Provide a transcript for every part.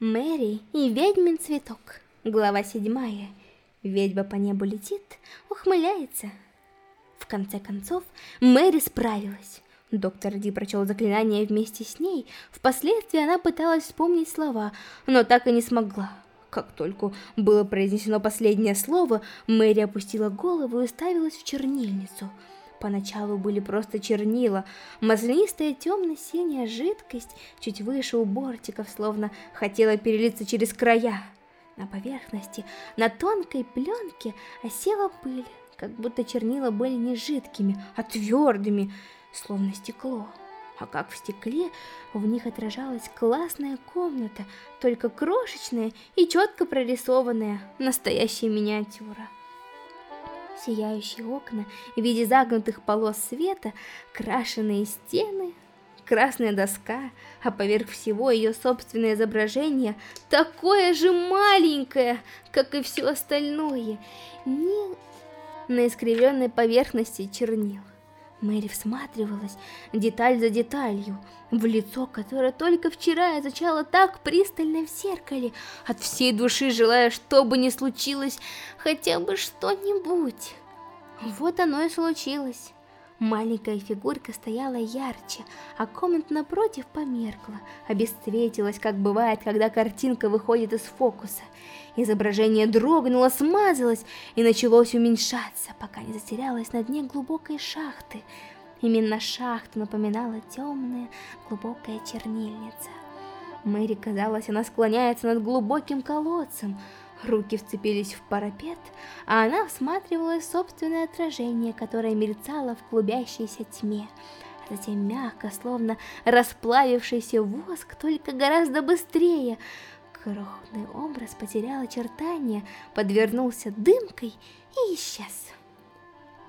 Мэри и ведьмин цветок. Глава седьмая. Ведьма по небу летит, ухмыляется. В конце концов, Мэри справилась. Доктор Ди прочел заклинание вместе с ней. Впоследствии она пыталась вспомнить слова, но так и не смогла. Как только было произнесено последнее слово, Мэри опустила голову и уставилась в чернильницу – Поначалу были просто чернила, маслянистая темно-синяя жидкость чуть выше у бортиков, словно хотела перелиться через края. На поверхности, на тонкой пленке осела пыль, как будто чернила были не жидкими, а твердыми, словно стекло. А как в стекле, в них отражалась классная комната, только крошечная и четко прорисованная, настоящая миниатюра сияющие окна в виде загнутых полос света, крашеные стены, красная доска, а поверх всего ее собственное изображение такое же маленькое, как и все остальное, не на искривленной поверхности чернил. Мэри всматривалась деталь за деталью в лицо, которое только вчера изучала так пристально в зеркале, от всей души желая, что бы ни случилось, хотя бы что-нибудь. Вот оно и случилось. Маленькая фигурка стояла ярче, а комната напротив померкла, обесцветилась, как бывает, когда картинка выходит из фокуса. Изображение дрогнуло, смазалось и началось уменьшаться, пока не затерялось на дне глубокой шахты. Именно шахта напоминала темная, глубокая чернильница. Мэри казалось, она склоняется над глубоким колодцем, Руки вцепились в парапет, а она всматривалась в собственное отражение, которое мерцало в клубящейся тьме. А затем мягко, словно расплавившийся воск, только гораздо быстрее. Крохотный образ потерял очертания, подвернулся дымкой и исчез.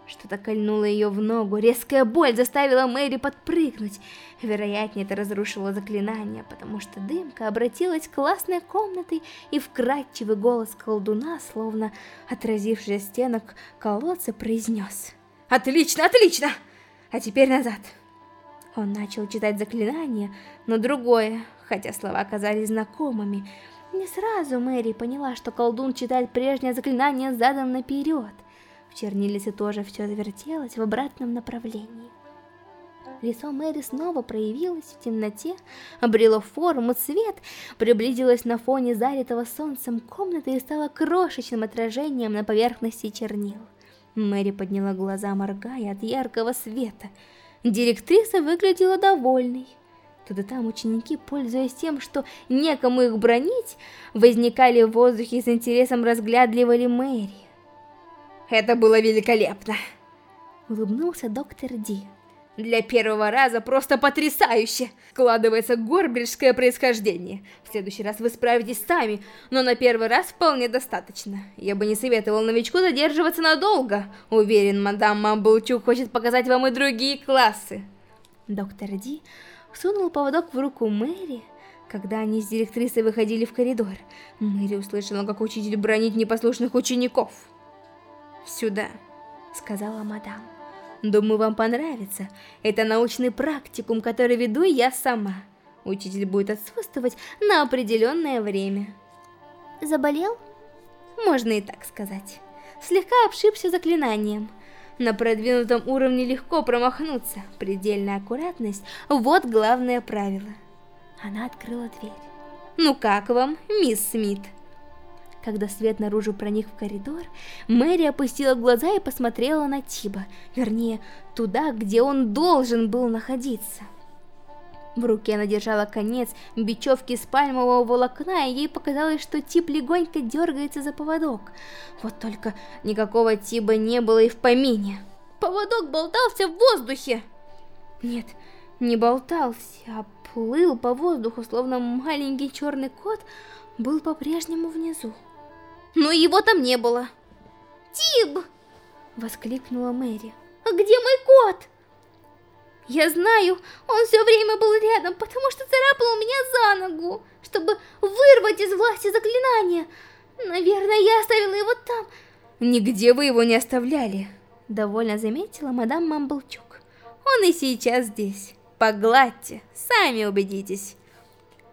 Что-то кольнуло ее в ногу, резкая боль заставила Мэри подпрыгнуть. Вероятнее, это разрушило заклинание, потому что дымка обратилась к классной комнатой, и вкрадчивый голос колдуна, словно отразивший стенок колодца, произнес. «Отлично, отлично! А теперь назад!» Он начал читать заклинание, но другое, хотя слова оказались знакомыми. Не сразу Мэри поняла, что колдун читает прежнее заклинание задом наперед. В чернилице тоже все завертелось в обратном направлении. Лицо Мэри снова проявилось в темноте, обрело форму, цвет, приблизилось на фоне залитого солнцем комнаты и стало крошечным отражением на поверхности чернил. Мэри подняла глаза, моргая от яркого света. Директриса выглядела довольной. Тут и там ученики, пользуясь тем, что некому их бронить, возникали в воздухе с интересом разглядывали Мэри. Это было великолепно. Улыбнулся доктор Ди. Для первого раза просто потрясающе! Складывается горбриджское происхождение. В следующий раз вы справитесь сами, но на первый раз вполне достаточно. Я бы не советовал новичку задерживаться надолго. Уверен, мадам Мамблчук хочет показать вам и другие классы. Доктор Ди сунул поводок в руку Мэри, когда они с директрисой выходили в коридор. Мэри услышала, как учитель бронит непослушных учеников. «Сюда», — сказала мадам. «Думаю, вам понравится. Это научный практикум, который веду я сама. Учитель будет отсутствовать на определенное время». «Заболел?» Можно и так сказать. Слегка обшибся заклинанием. На продвинутом уровне легко промахнуться. Предельная аккуратность – вот главное правило. Она открыла дверь. «Ну как вам, мисс Смит?» Когда свет наружу проник в коридор, Мэри опустила глаза и посмотрела на Тиба, вернее, туда, где он должен был находиться. В руке она держала конец бечевки с пальмового волокна, и ей показалось, что Тип легонько дергается за поводок. Вот только никакого Тиба не было и в помине. Поводок болтался в воздухе! Нет, не болтался, а плыл по воздуху, словно маленький черный кот был по-прежнему внизу но его там не было. «Тиб!» — воскликнула Мэри. «А где мой кот?» «Я знаю, он все время был рядом, потому что царапал меня за ногу, чтобы вырвать из власти заклинания. Наверное, я оставила его там». «Нигде вы его не оставляли», — довольно заметила мадам Мамблчук. «Он и сейчас здесь. Погладьте, сами убедитесь».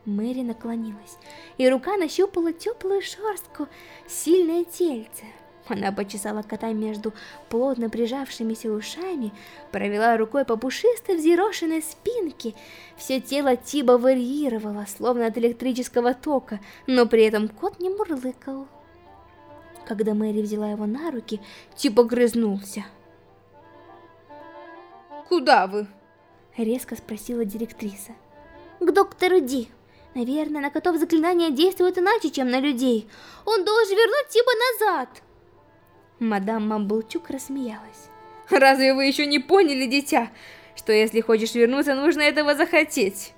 Мэри наклонилась, и рука нащупала теплую шерстку, сильное тельце. Она почесала кота между плотно прижавшимися ушами, провела рукой по пушистой взъерошенной спинке. Все тело Тиба варьировало, словно от электрического тока, но при этом кот не мурлыкал. Когда Мэри взяла его на руки, Тиб огрызнулся. «Куда вы?» — резко спросила директриса. «К доктору Ди. Наверное, на котов заклинания действуют иначе, чем на людей. Он должен вернуть Тиба назад!» Мадам Мамблчук рассмеялась. «Разве вы еще не поняли, дитя, что если хочешь вернуться, нужно этого захотеть?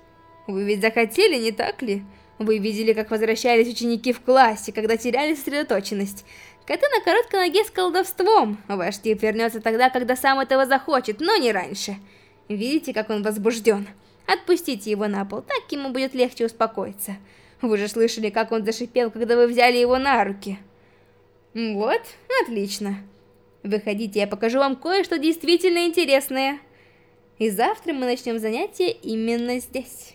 Вы ведь захотели, не так ли? Вы видели, как возвращались ученики в классе, когда теряли сосредоточенность. Коты на короткой ноге с колдовством. Ваш тип вернется тогда, когда сам этого захочет, но не раньше. Видите, как он возбужден? Отпустите его на пол, так ему будет легче успокоиться. Вы же слышали, как он зашипел, когда вы взяли его на руки. Вот, отлично. Выходите, я покажу вам кое-что действительно интересное. И завтра мы начнем занятие именно здесь.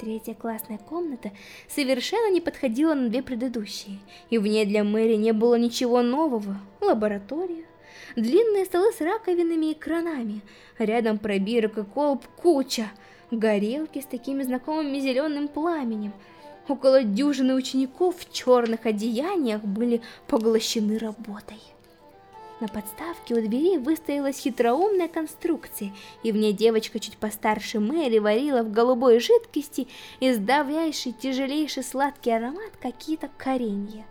Третья классная комната совершенно не подходила на две предыдущие, и в ней для Мэри не было ничего нового. Лаборатория, длинные столы с раковинами и кранами, рядом пробирок и колб куча, горелки с такими знакомыми зеленым пламенем, Около дюжины учеников в черных одеяниях были поглощены работой. На подставке у двери выстоялась хитроумная конструкция, и в ней девочка чуть постарше Мэри варила в голубой жидкости, издавляющий тяжелейший сладкий аромат какие-то коренья.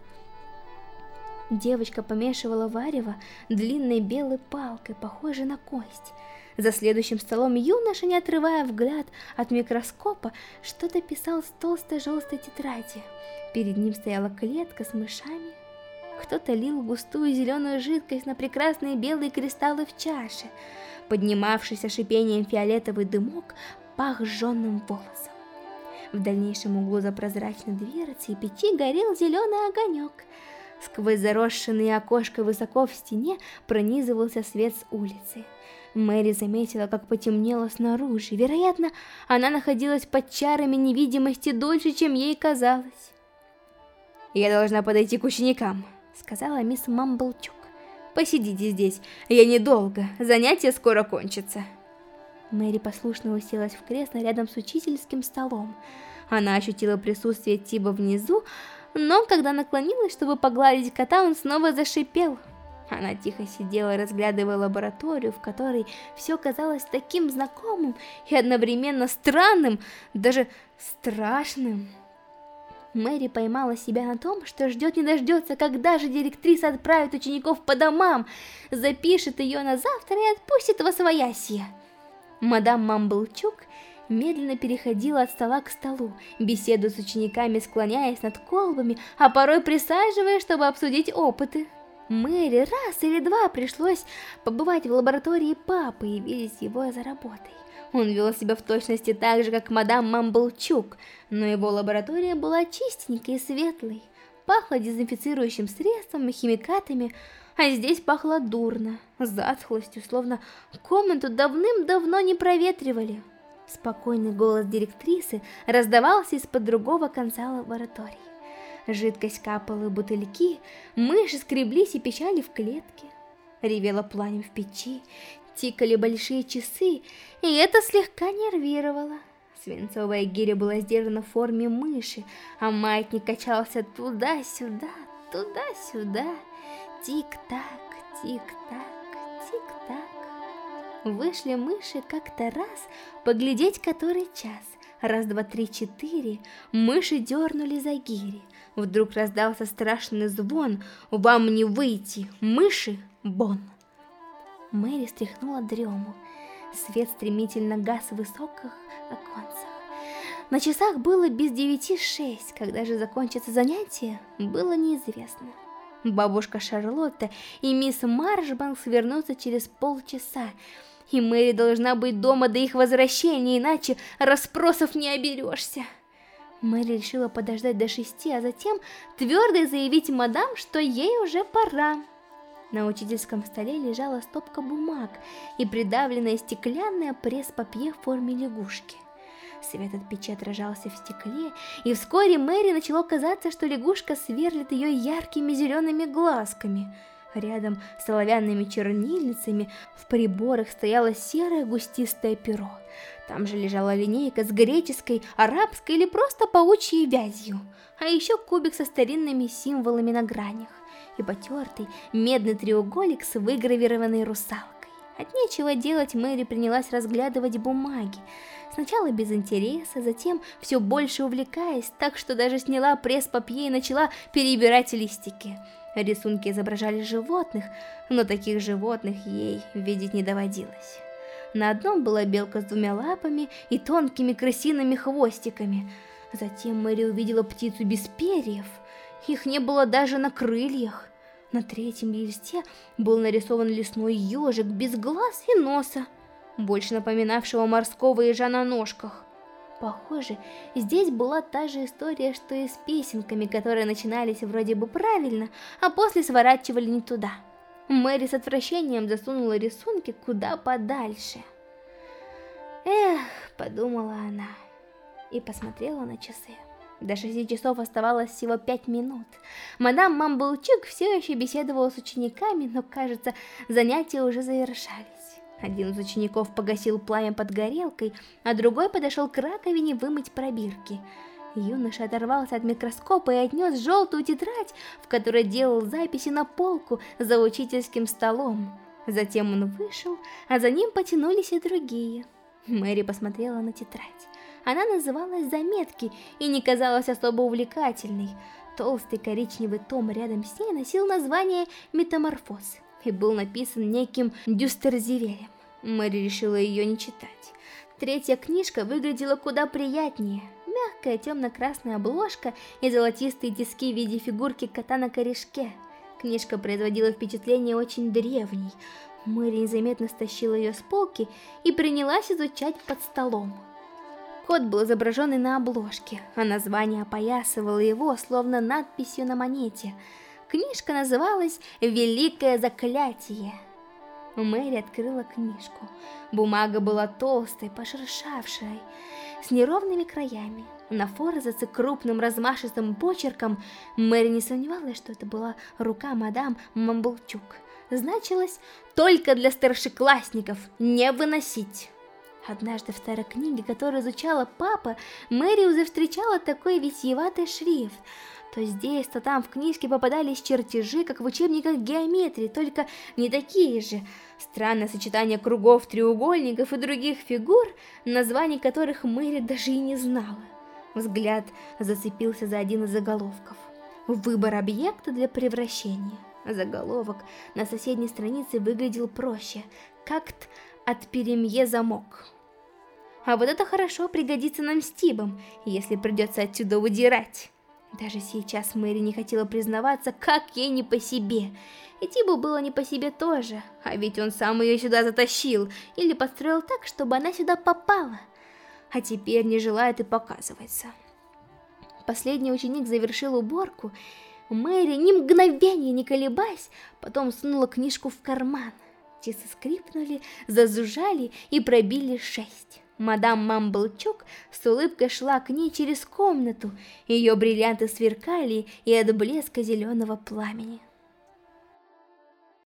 Девочка помешивала варево длинной белой палкой, похожей на кость, за следующим столом юноша, не отрывая взгляд от микроскопа, что-то писал с толстой желтой тетради. Перед ним стояла клетка с мышами. Кто-то лил густую зеленую жидкость на прекрасные белые кристаллы в чаше. Поднимавшийся шипением фиолетовый дымок пах жженным волосом. В дальнейшем углу за прозрачной дверцей печи горел зеленый огонек. Сквозь заросшенные окошко высоко в стене пронизывался свет с улицы. Мэри заметила, как потемнело снаружи. Вероятно, она находилась под чарами невидимости дольше, чем ей казалось. «Я должна подойти к ученикам», — сказала мисс Мамблчук. «Посидите здесь, я недолго, занятие скоро кончится». Мэри послушно уселась в кресло рядом с учительским столом. Она ощутила присутствие Тиба внизу, но когда наклонилась, чтобы погладить кота, он снова зашипел. Она тихо сидела, разглядывая лабораторию, в которой все казалось таким знакомым и одновременно странным, даже страшным. Мэри поймала себя на том, что ждет не дождется, когда же директриса отправит учеников по домам, запишет ее на завтра и отпустит во своясье. Мадам Мамблчук медленно переходила от стола к столу, беседуя с учениками, склоняясь над колбами, а порой присаживаясь, чтобы обсудить опыты. Мэри раз или два пришлось побывать в лаборатории папы и видеть его за работой. Он вел себя в точности так же, как мадам Мамблчук, но его лаборатория была чистенькой и светлой. Пахло дезинфицирующим средством и химикатами, а здесь пахло дурно, затхлостью, словно комнату давным-давно не проветривали. Спокойный голос директрисы раздавался из-под другого конца лаборатории. Жидкость капала в бутыльки, мыши скреблись и печали в клетке. Ревело пламя в печи, тикали большие часы, и это слегка нервировало. Свинцовая гиря была сделана в форме мыши, а маятник качался туда-сюда, туда-сюда. Тик-так, тик-так, тик-так. Вышли мыши как-то раз поглядеть, который час. Раз, два, три, четыре, мыши дернули за гири. Вдруг раздался страшный звон. Вам не выйти, мыши, бон. Мэри стряхнула дрему. Свет стремительно гас в высоких оконцах. На часах было без девяти шесть, когда же закончится занятие, было неизвестно. Бабушка Шарлотта и мисс Маршбанкс вернутся через полчаса, и Мэри должна быть дома до их возвращения, иначе расспросов не оберешься. Мэри решила подождать до шести, а затем твердо заявить мадам, что ей уже пора. На учительском столе лежала стопка бумаг и придавленная стеклянная пресс-папье в форме лягушки. Свет от печи отражался в стекле, и вскоре Мэри начало казаться, что лягушка сверлит ее яркими зелеными глазками. Рядом с оловянными чернильницами в приборах стояло серое густистое перо. Там же лежала линейка с греческой, арабской или просто паучьей вязью, а еще кубик со старинными символами на гранях и потертый медный треугольник с выгравированной русалкой. От нечего делать Мэри принялась разглядывать бумаги, сначала без интереса, затем все больше увлекаясь, так что даже сняла пресс-папье и начала перебирать листики. Рисунки изображали животных, но таких животных ей видеть не доводилось. На одном была белка с двумя лапами и тонкими крысиными хвостиками. Затем Мэри увидела птицу без перьев. Их не было даже на крыльях. На третьем листе был нарисован лесной ежик без глаз и носа, больше напоминавшего морского ежа на ножках. Похоже, здесь была та же история, что и с песенками, которые начинались вроде бы правильно, а после сворачивали не туда. Мэри с отвращением засунула рисунки куда подальше. Эх, подумала она и посмотрела на часы. До шести часов оставалось всего пять минут. Мадам Мамблчук все еще беседовала с учениками, но, кажется, занятия уже завершались. Один из учеников погасил пламя под горелкой, а другой подошел к раковине вымыть пробирки. Юноша оторвался от микроскопа и отнес желтую тетрадь, в которой делал записи на полку за учительским столом. Затем он вышел, а за ним потянулись и другие. Мэри посмотрела на тетрадь. Она называлась «Заметки» и не казалась особо увлекательной. Толстый коричневый том рядом с ней носил название «Метаморфоз» и был написан неким Дюстерзевелем. Мэри решила ее не читать. Третья книжка выглядела куда приятнее. Мягкая темно-красная обложка и золотистые тиски в виде фигурки кота на корешке. Книжка производила впечатление очень древней. Мэри незаметно стащила ее с полки и принялась изучать под столом. Кот был изображен и на обложке, а название опоясывало его, словно надписью на монете. Книжка называлась «Великое заклятие». Мэри открыла книжку. Бумага была толстой, пошершавшей, с неровными краями. На форзаце крупным размашистым почерком Мэри не сомневалась, что это была рука мадам Мамблчук. Значилось «Только для старшеклассников не выносить». Однажды в старой книге, которую изучала папа, Мэри завстречала такой витиеватый шрифт. То здесь, то там в книжке попадались чертежи, как в учебниках геометрии, только не такие же. Странное сочетание кругов, треугольников и других фигур, названий которых Мэри даже и не знала. Взгляд зацепился за один из заголовков. Выбор объекта для превращения. Заголовок на соседней странице выглядел проще. Как-то от перемье замок. А вот это хорошо пригодится нам с Тибом, если придется отсюда удирать. Даже сейчас Мэри не хотела признаваться, как ей не по себе. И Тибу было не по себе тоже, а ведь он сам ее сюда затащил, или построил так, чтобы она сюда попала. А теперь не желает и показываться. Последний ученик завершил уборку. Мэри, ни мгновения не колебаясь, потом сунула книжку в карман. Часы скрипнули, зазужали и пробили шесть. Мадам Мамблчук с улыбкой шла к ней через комнату, ее бриллианты сверкали и от блеска зеленого пламени.